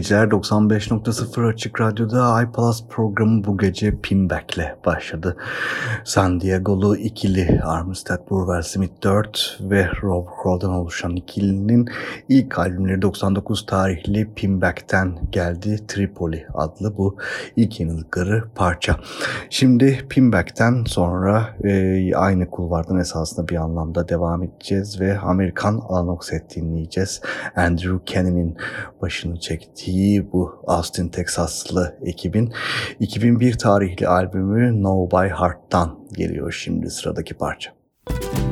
geceler 95.0 Açık Radyo'da iPlus programı bu gece Pinback'le başladı. San Diego'lu ikili Armistead Burwell Smith 4 ve Rob Crow'dan oluşan ikilinin ilk albümleri 99 tarihli Pinback'ten geldi. Tripoli adlı bu ilk yanılgıları parça. Şimdi Pinback'ten sonra e, aynı kulvardan esasında bir anlamda devam edeceğiz ve Amerikan set dinleyeceğiz. Andrew Kenny'nin başını çekti ettiği bu Austin Texaslı ekibin 2001 tarihli albümü No By Heart'tan geliyor şimdi sıradaki parça. Müzik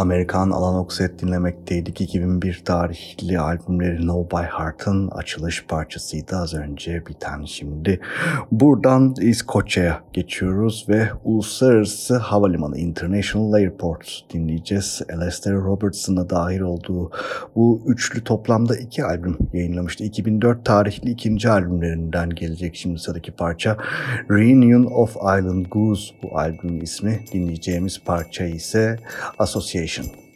Amerikan Alan Oxet dinlemekteydik. 2001 tarihli albümleri Know By Heart'ın açılış parçasıydı az önce biten şimdi. Buradan İskoçya'ya geçiyoruz ve Uluslararası Havalimanı International Airport dinleyeceğiz. Alastair Robertson'ın da dahil olduğu bu üçlü toplamda iki albüm yayınlamıştı. 2004 tarihli ikinci albümlerinden gelecek şimdi sıradaki parça. Reunion of Island Goose bu albümün ismi. Dinleyeceğimiz parça ise Association. Foundation.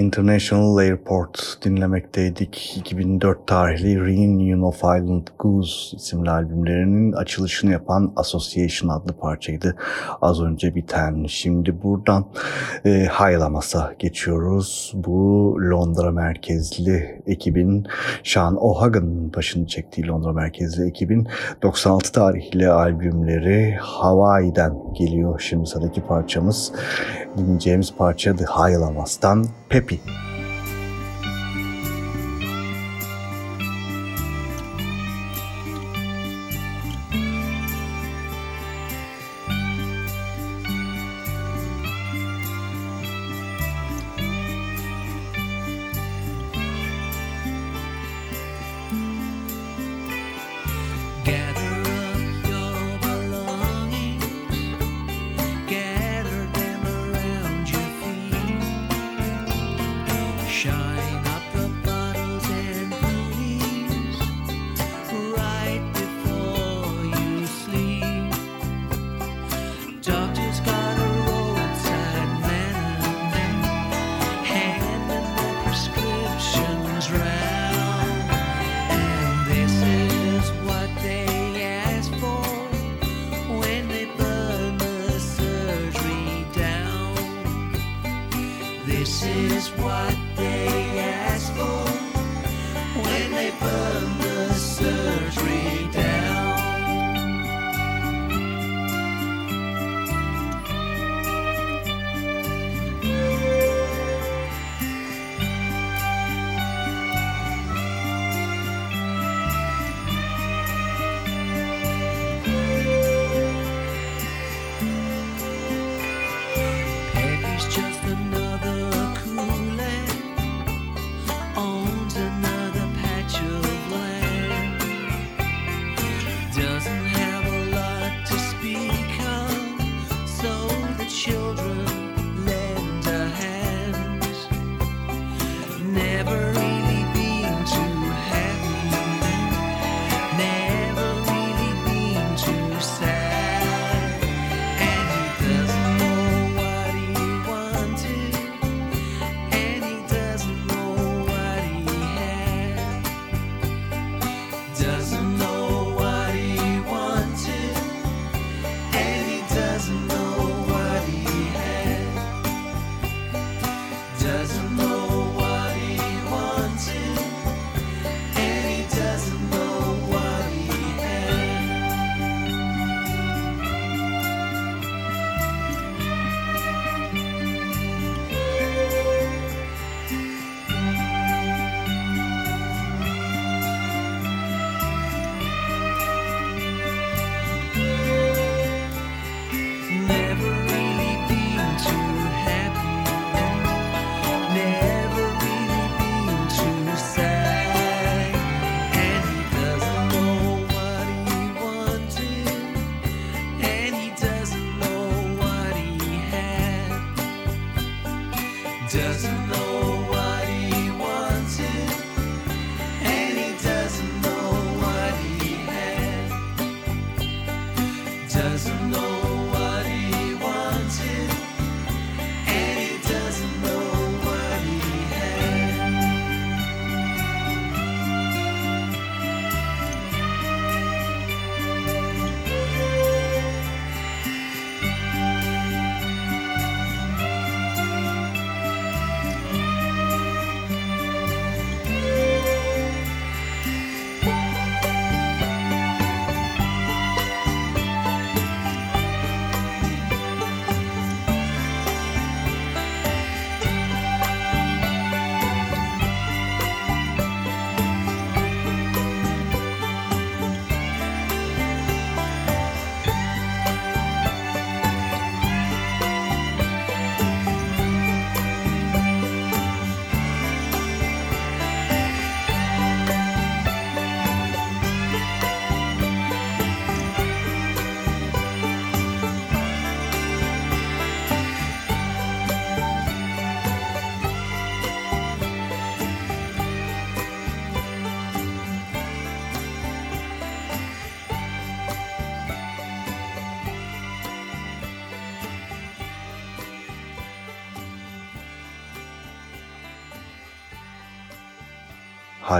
International Airport dinlemekteydik. 2004 tarihli Reunion of Island Goose isimli albümlerinin açılışını yapan Association adlı parçaydı. Az önce biten. Şimdi buradan e, Haylamas'a geçiyoruz. Bu Londra merkezli ekibin Sean O'Hagan başını çektiği Londra merkezli ekibin 96 tarihli albümleri Hawaii'den geliyor. Şimdi sıradaki parçamız dinleyeceğimiz parça The Haylamas'tan 페피. doesn't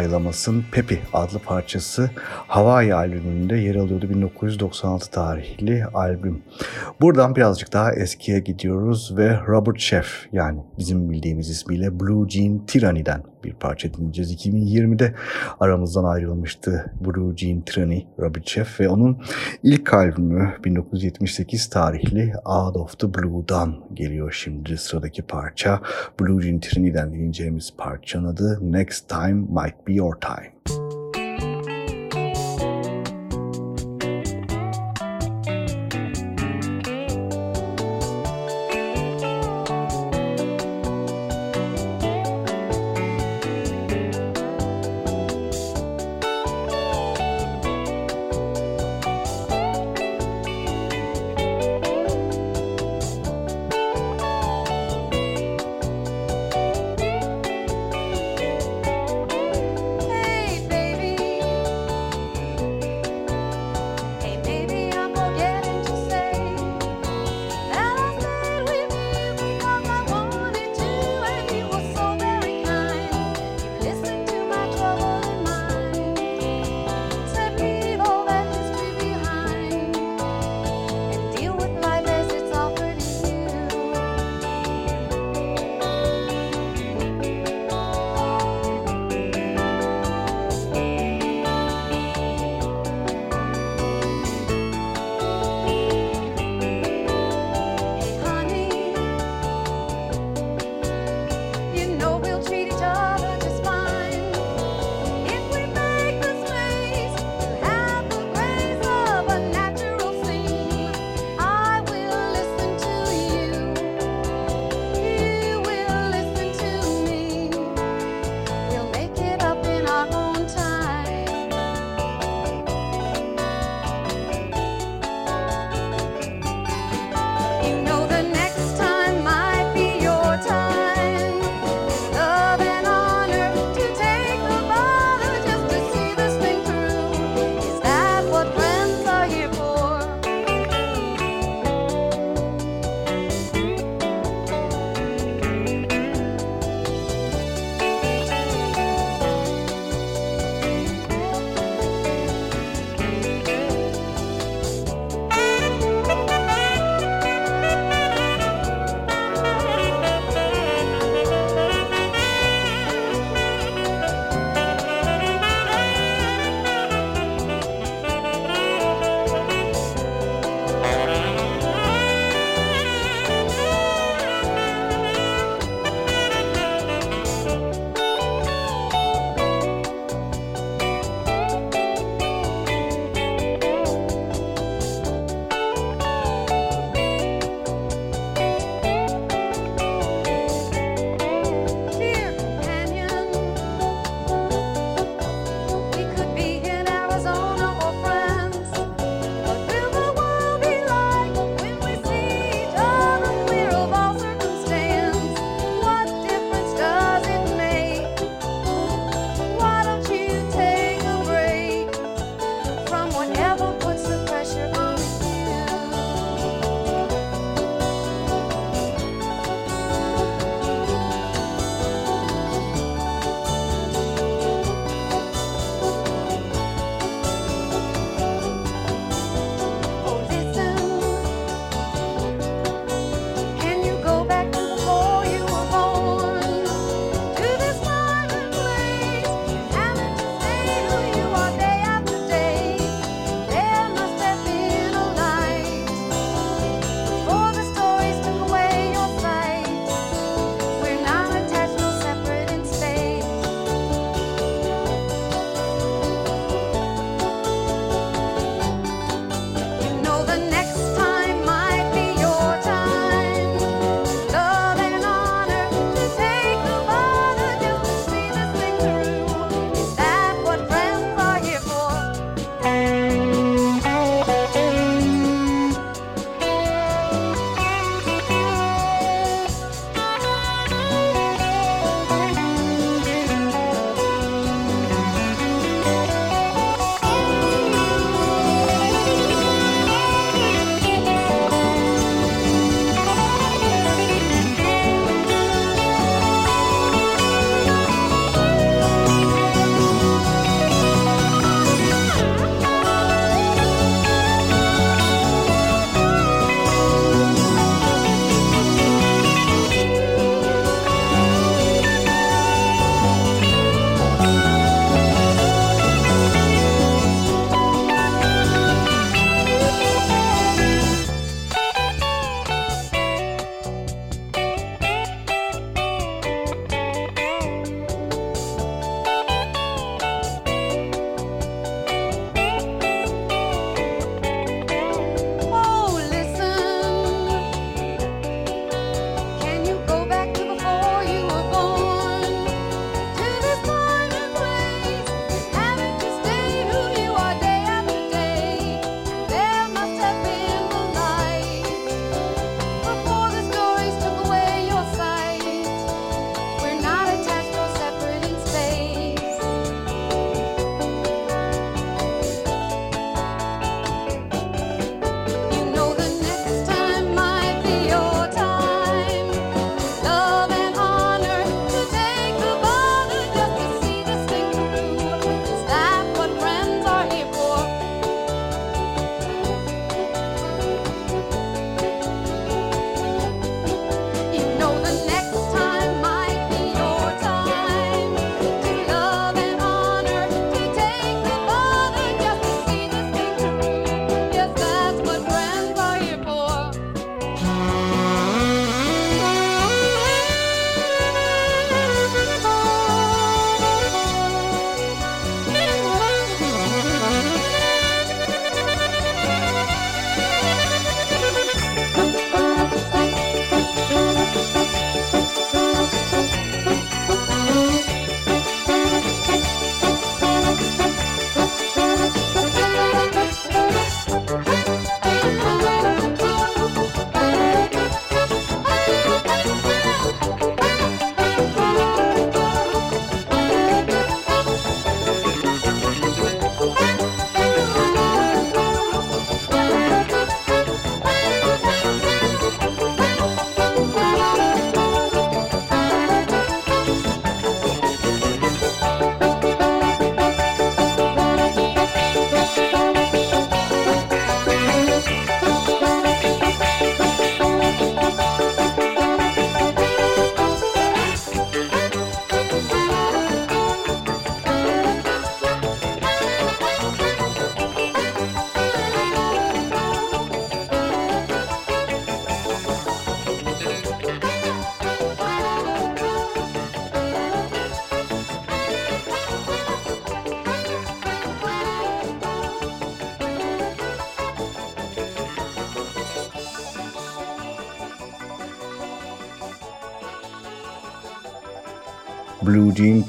Haylamas'ın Pepi adlı parçası Hawaii albümünde yer alıyordu 1996 tarihli albüm. Buradan birazcık daha eskiye gidiyoruz ve Robert Sheff yani bizim bildiğimiz ismiyle Blue Jean Tyranny'den bir parça dinleyeceğiz. 2020'de aramızdan ayrılmıştı Blue Jean Tyranny Robert Sheff ve onun ilk albümü 1978 tarihli Out of the Blue'dan geliyor şimdi sıradaki parça. Blue Jean Tyranny'den dinleyeceğimiz parçanın adı Next Time Might Be Your Time.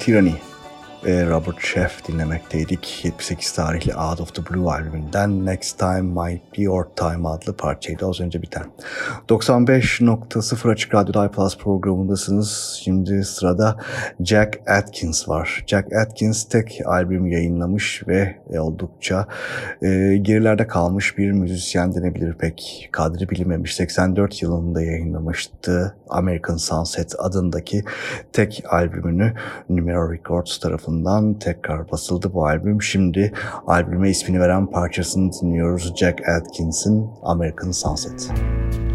Blue Jean Tyranny ve Robert Sheff dinlemekteydik. 78 tarihli Out of the Blue albümünden Next Time Might Be Your Time adlı parçaydı az önce biten. 95.0 Açık Radyo'da iPlus programındasınız. Şimdi sırada Jack Atkins var. Jack Atkins tek albüm yayınlamış ve oldukça e, gerilerde kalmış bir müzisyen denebilir pek. Kadri bilinmemiş 84 yılında yayınlamıştı American Sunset adındaki tek albümünü Numero Records tarafından tarafından tekrar basıldı bu albüm. Şimdi albüme ismini veren parçasını dinliyoruz. Jack Atkins'in American Sunset. Müzik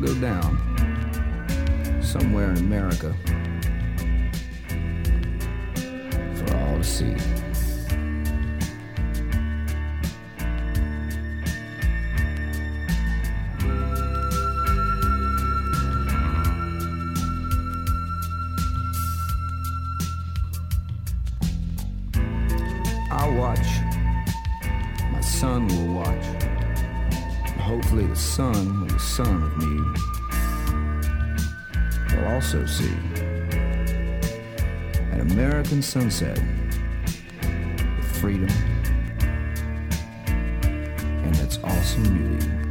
gonna go down somewhere in America for all to see. Also see an American sunset with freedom and its awesome beauty.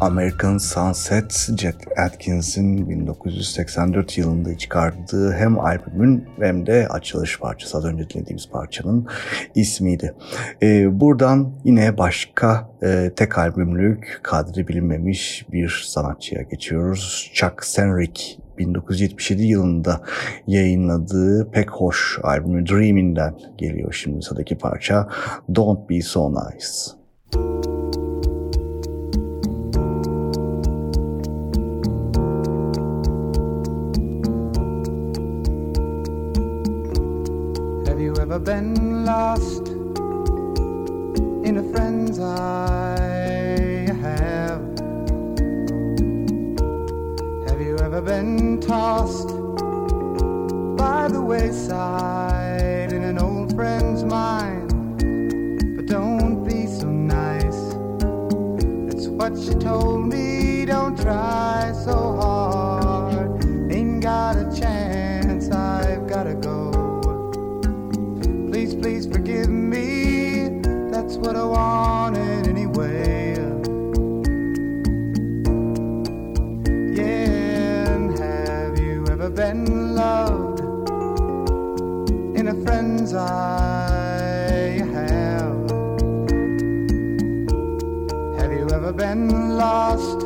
American Sunset, Jet Atkins'in 1984 yılında çıkardığı hem albümün hem de açılış parçası az önce dinlediğimiz parçanın ismiydi. Ee, buradan yine başka e, tek albümlük kadri bilinmemiş bir sanatçıya geçiyoruz. Chuck Senrick 1977 yılında yayınladığı pek hoş albümü Dreaming'den geliyor şimdi sıradaki parça Don't Be So Nice. Been lost in a friend's eye? Have. Have you ever been tossed by the wayside in an old friend's mind? But don't be so nice. That's what she told me. Don't try so hard. Please forgive me. That's what I wanted anyway. Yeah, and have you ever been loved in a friend's eye? Have. Have you ever been lost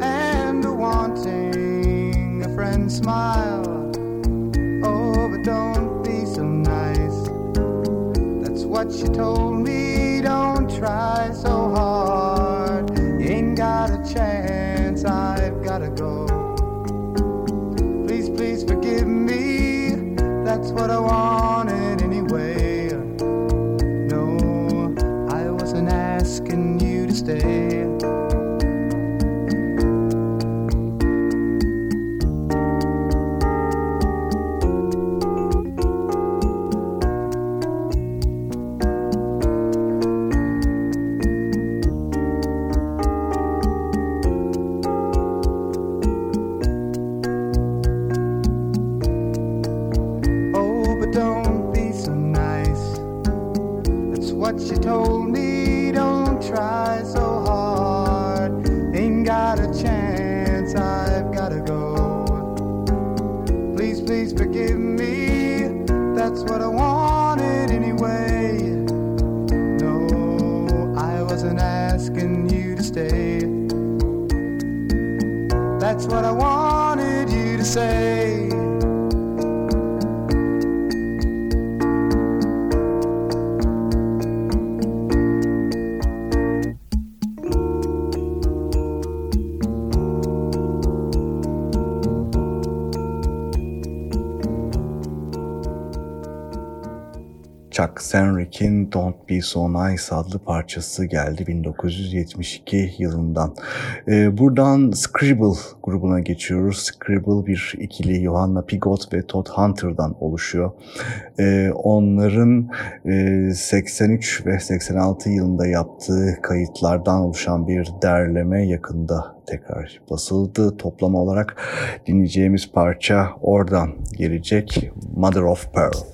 and wanting a friend's smile? What you told me. Don't try so hard. You ain't got a chance. I've gotta go. Please, please forgive me. That's what I wanted anyway. No, I wasn't asking you to stay. Chuck Senrick'in Don't Be So Nice adlı parçası geldi 1972 yılından. Ee, buradan Scribble grubuna geçiyoruz. Scribble bir ikili Johanna Pigot ve Todd Hunter'dan oluşuyor. Ee, onların e, 83 ve 86 yılında yaptığı kayıtlardan oluşan bir derleme yakında tekrar basıldı. Toplama olarak dinleyeceğimiz parça oradan gelecek Mother of Pearl.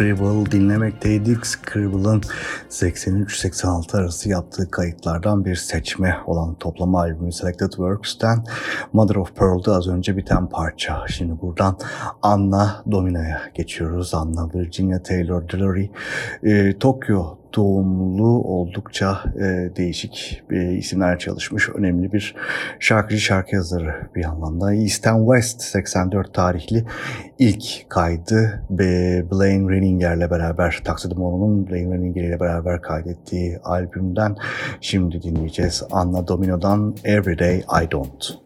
Scribble dinlemekteydik. Scribble'ın 83-86 arası yaptığı kayıtlardan bir seçme olan toplama albümü Selected Works'ten Mother of Pearl'da az önce biten parça. Şimdi buradan Anna Domino'ya geçiyoruz. Anna Virginia Taylor Dillery. Ee, Tokyo doğumlu oldukça e, değişik e, isimler çalışmış. Önemli bir şarkıcı şarkı yazarı bir anlamda. East and West 84 tarihli ilk kaydı Blaine Renninger'le beraber Taksidemono'nun Blaine Renninger ile beraber kaydettiği albümden şimdi dinleyeceğiz. Anna Domino'dan Everyday I Don't.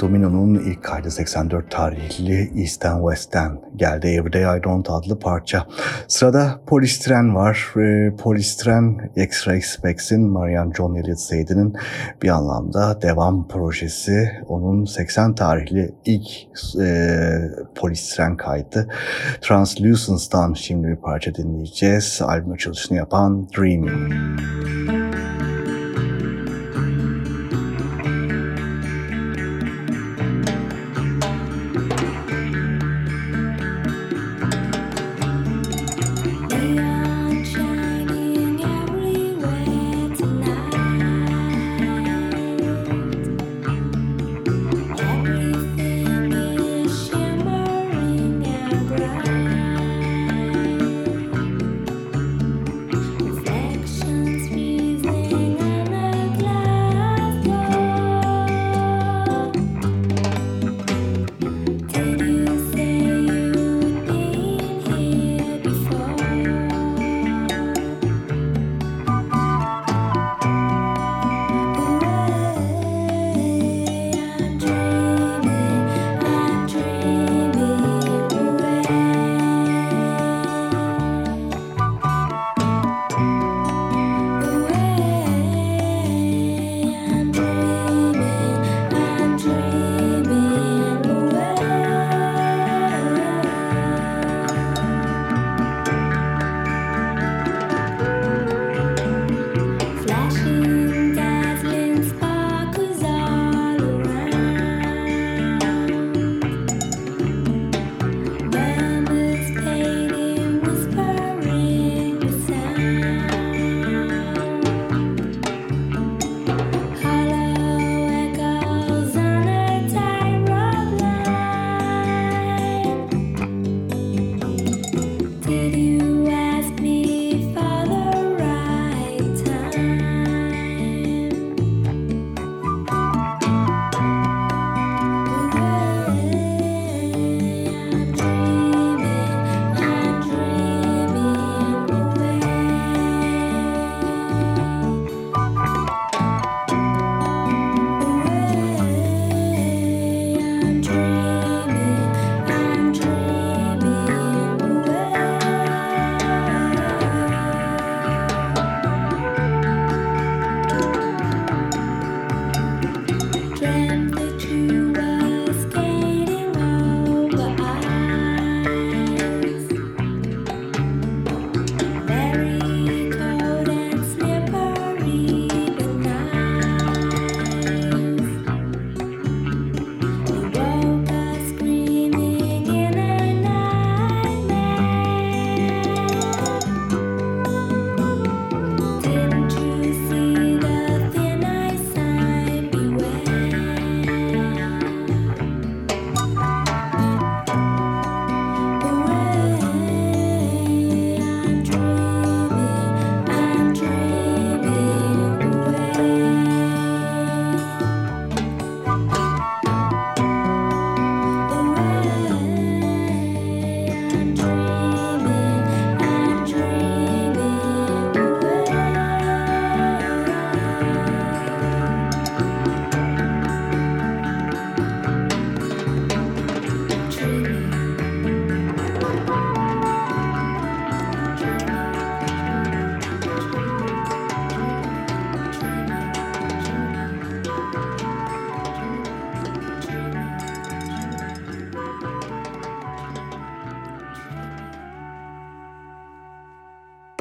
Domino'nun ilk kaydı 84 tarihli East'ten West'ten geldi Everyday I Don't adlı parça. Sırada Polistren var. E, Polistren X-Ray Specs'in Marianne John Elliott Seydi'nin bir anlamda devam projesi. Onun 80 tarihli ilk e, Polistren kaydı. Translucence'dan şimdi bir parça dinleyeceğiz. Albüm açılışını yapan Dreaming.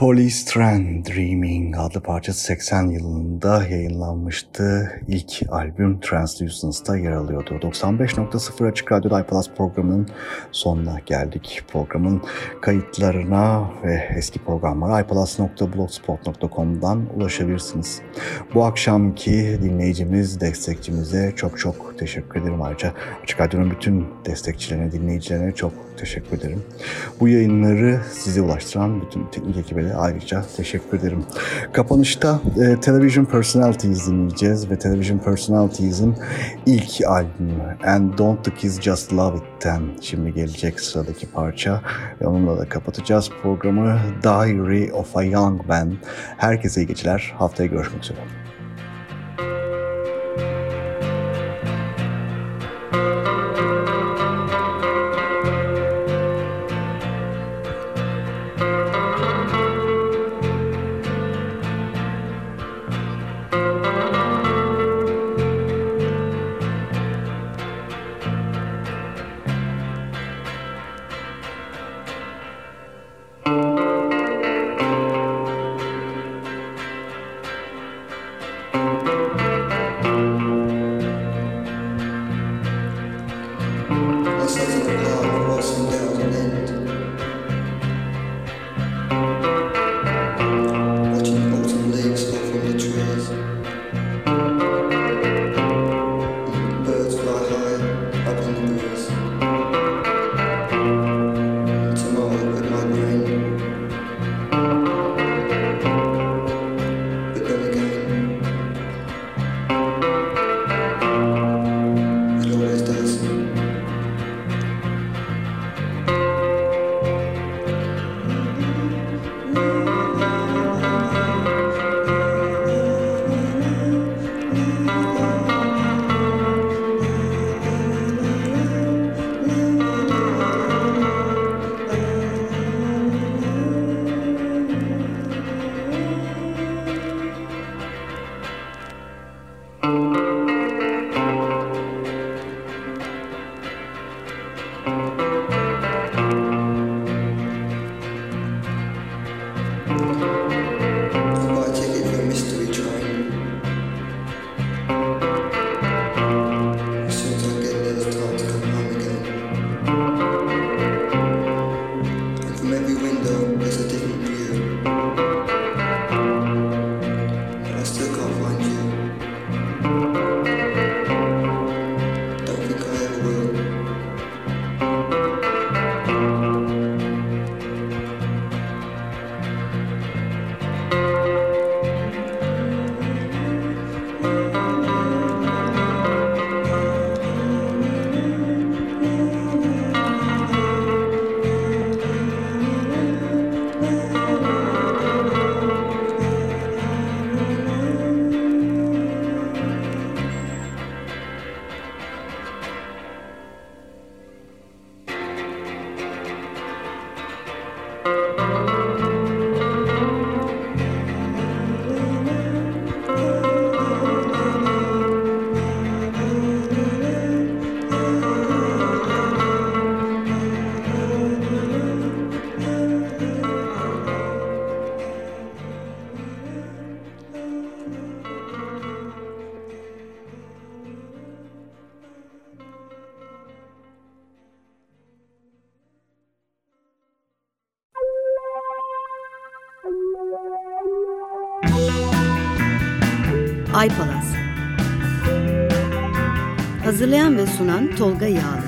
Polystran Dreaming adlı parçası 80 yılında yayınlanmıştı. İlk albüm Translucence'da yer alıyordu. 95.0 Açık Radyo'da iPlus programının sonuna geldik. Programın kayıtlarına ve eski programlara iPlus.blogspot.com'dan ulaşabilirsiniz. Bu akşamki dinleyicimiz, destekçimize çok teşekkür ederim. Ayrıca Açık Radyo'nun bütün destekçilerine, dinleyicilerine çok teşekkür ederim. Bu yayınları size ulaştıran bütün teknik ekibe de ayrıca teşekkür ederim. Kapanışta e, Television Personalities dinleyeceğiz ve Television Personalities'in ilk albümü And Don't the Kids Just Love It'ten şimdi gelecek sıradaki parça ve onunla da kapatacağız programı Diary of a Young Man. Herkese iyi geceler. Haftaya görüşmek üzere. Sunan Tolga Yağlı